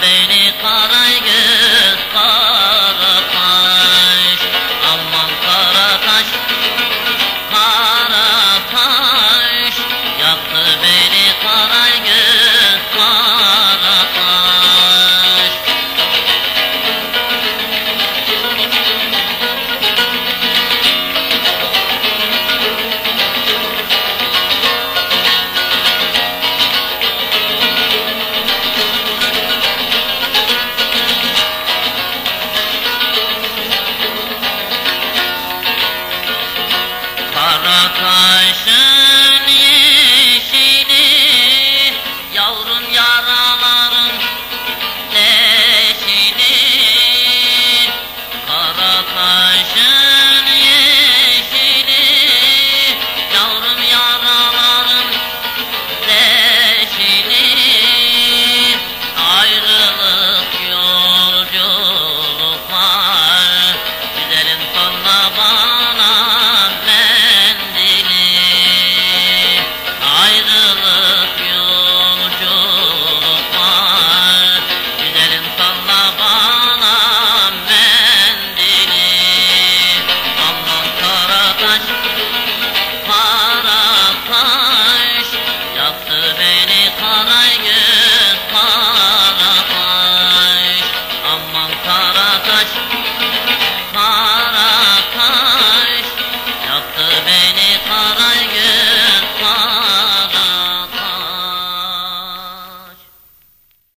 beni kara gö Nara.